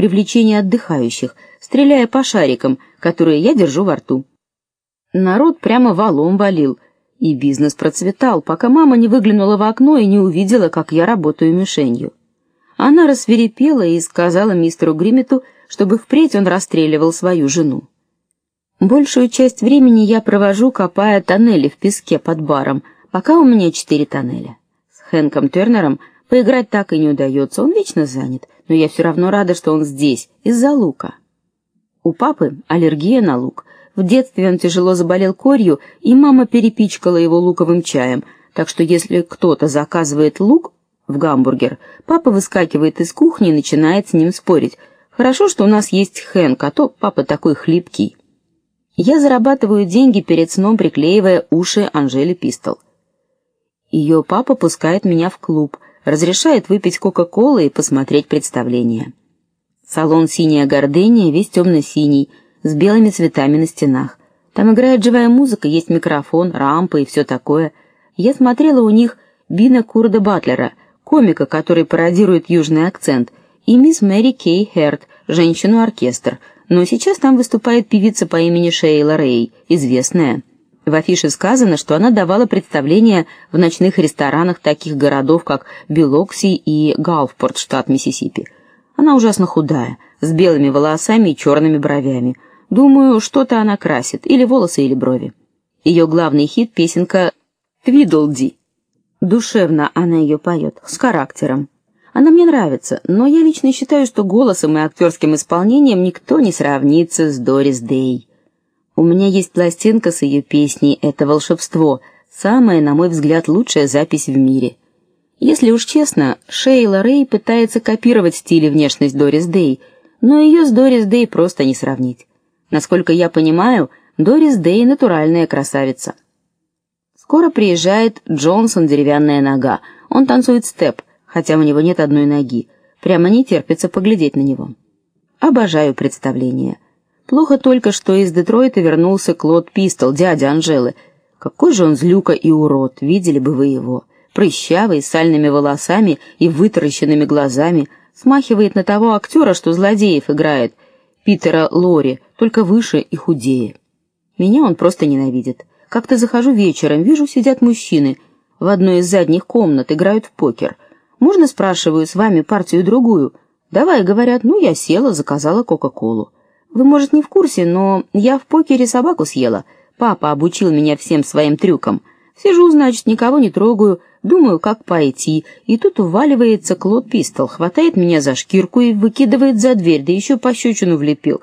привлечение отдыхающих, стреляя по шарикам, которые я держу во рту. Народ прямо валом валил, и бизнес процветал, пока мама не выглянула в окно и не увидела, как я работаю мишенью. Она рассверепела и сказала мистеру Гримету, чтобы впредь он расстреливал свою жену. Большую часть времени я провожу, копая тоннели в песке под баром, пока у меня четыре тоннеля. С Хэнком Тернером поиграть так и не удается, он вечно занят, но я все равно рада, что он здесь из-за лука. У папы аллергия на лук. В детстве он тяжело заболел корью, и мама перепичкала его луковым чаем, так что если кто-то заказывает лук в гамбургер, папа выскакивает из кухни и начинает с ним спорить. Хорошо, что у нас есть Хэнк, а то папа такой хлипкий. Я зарабатываю деньги перед сном, приклеивая уши Анжели Пистол. Ее папа пускает меня в клуб, разрешает выпить кока-колы и посмотреть представление. Салон Синяя гордыня весь темно синий с белыми цветами на стенах. Там играет живая музыка, есть микрофон, рампа и все такое. Я смотрела у них Бина Курда Батлера, комика, который пародирует южный акцент, и мисс Мэри Кей Херт, женщину-оркестр, но сейчас там выступает певица по имени Шейла Рэй, известная. В афише сказано, что она давала представления в ночных ресторанах таких городов, как Билокси и Галфпорт, штат Миссисипи. Она ужасно худая, с белыми волосами и черными бровями. Думаю, что-то она красит, или волосы, или брови. Ее главный хит песенка Твидлди. Душевно она ее поет, с характером. Она мне нравится, но я лично считаю, что голосом и актерским исполнением никто не сравнится с Дорис Дэй. У меня есть пластинка с ее песней «Это волшебство», самая, на мой взгляд, лучшая запись в мире. Если уж честно, Шейла Рэй пытается копировать стиль и внешность Дорис Дэй, но ее с Дорис Дэй просто не сравнить. Насколько я понимаю, Дорис Дэй натуральная красавица. Скоро приезжает Джонсон Деревянная нога. Он танцует степ хотя у него нет одной ноги. Прямо не терпится поглядеть на него. Обожаю представления. Плохо только, что из Детройта вернулся Клод Пистол, дядя Анжелы. Какой же он злюка и урод, видели бы вы его. Прыщавый, с сальными волосами и вытаращенными глазами, смахивает на того актера, что злодеев играет, Питера Лори, только выше и худее. Меня он просто ненавидит. Как-то захожу вечером, вижу, сидят мужчины в одной из задних комнат, играют в покер — можно, спрашиваю, с вами партию другую? Давай, говорят. Ну, я села, заказала кока-колу. Вы, может, не в курсе, но я в покере собаку съела. Папа обучил меня всем своим трюкам. Сижу, значит, никого не трогаю, думаю, как пойти, и тут уваливается Клод Пистол, хватает меня за шкирку и выкидывает за дверь, да еще пощечину влепил.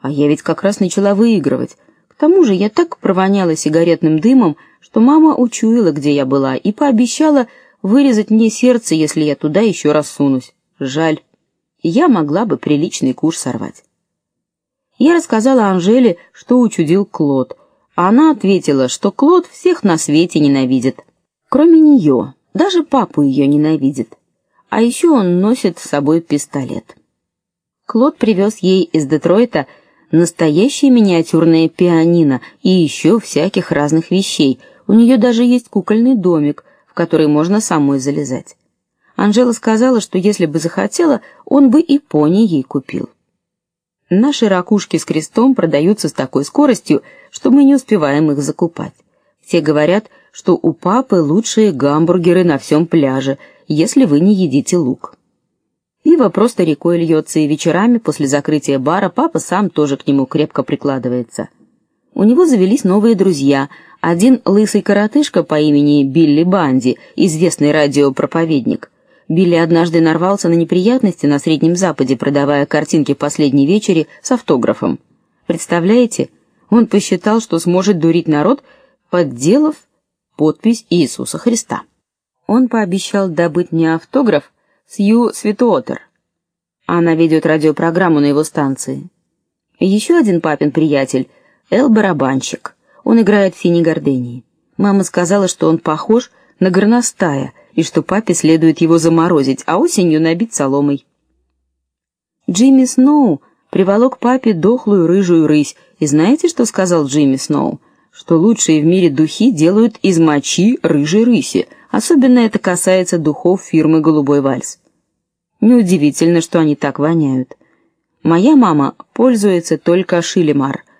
А я ведь как раз начала выигрывать. К тому же я так провоняла сигаретным дымом, что мама учуяла, где я была, и пообещала вырезать мне сердце, если я туда еще раз сунусь. Жаль. Я могла бы приличный куш сорвать. Я рассказала Анжеле, что учудил Клод, она ответила, что Клод всех на свете ненавидит, кроме нее. Даже папу ее ненавидит. А еще он носит с собой пистолет. Клод привез ей из Детройта настоящее миниатюрное пианино и еще всяких разных вещей. У нее даже есть кукольный домик, который можно самой залезать. Анжела сказала, что если бы захотела, он бы и пони ей купил. Наши ракушки с крестом продаются с такой скоростью, что мы не успеваем их закупать. Все говорят, что у папы лучшие гамбургеры на всем пляже, если вы не едите лук. Пиво просто рекой льется, и вечерами после закрытия бара папа сам тоже к нему крепко прикладывается. У него завелись новые друзья, один лысый коротышка по имени Билли Банди, известный радиопроповедник. Билли однажды нарвался на неприятности на Среднем Западе, продавая картинки последней вечери с автографом. Представляете? Он посчитал, что сможет дурить народ, подделав подпись Иисуса Христа. Он пообещал добыть мне автограф Сью Светуотер. Она ведет радиопрограмму на его станции. Еще один папин приятель Эл барабанщик. Он играет в синей гордении. Мама сказала, что он похож на горностая и что папе следует его заморозить, а осенью набить соломой. Джимми Сноу приволок папе дохлую рыжую рысь, и знаете, что сказал Джимми Сноу? Что лучшие в мире духи делают из мочи рыжей рыси. Особенно это касается духов фирмы Голубой вальс. Неудивительно, что они так воняют. Моя мама пользуется только Шилемар.